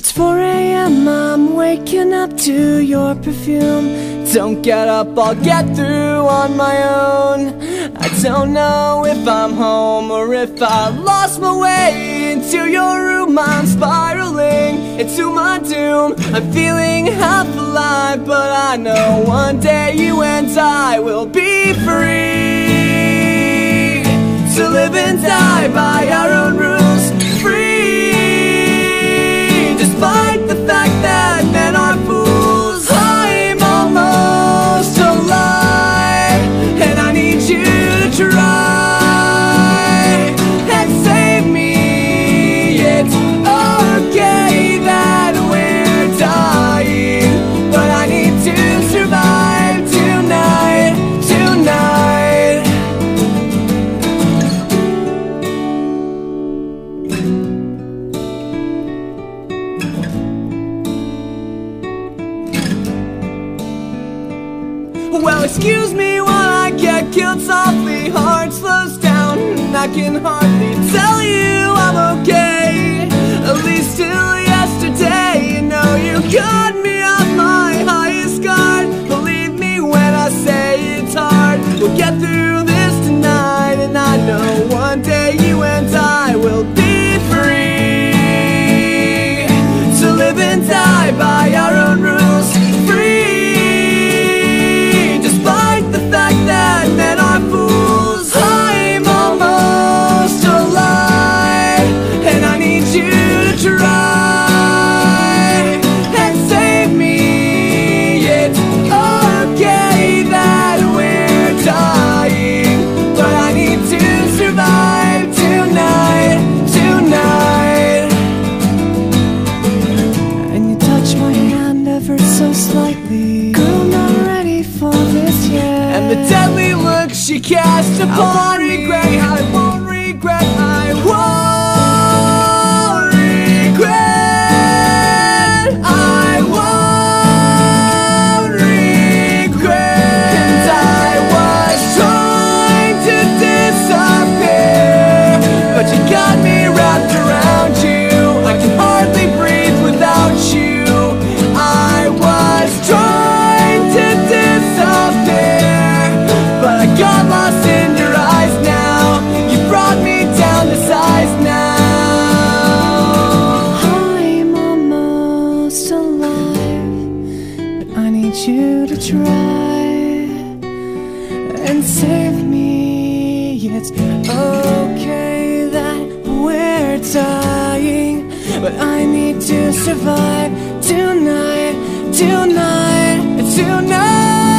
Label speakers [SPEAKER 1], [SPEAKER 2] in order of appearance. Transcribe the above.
[SPEAKER 1] It's 4 a.m. I'm waking up to your perfume. Don't get up, I'll get through on my own. I don't know if I'm home or if I lost my way into your room. I'm spiraling into my doom. I'm feeling half alive, but I know one day you and I will be free to live and die by our own Well, excuse me while I get killed softly. Heart slows down, and I can hardly the deadly look she cast upon me regret, almost alive But I need you to try and save me. It's okay that we're dying, but I need to survive tonight, tonight, tonight.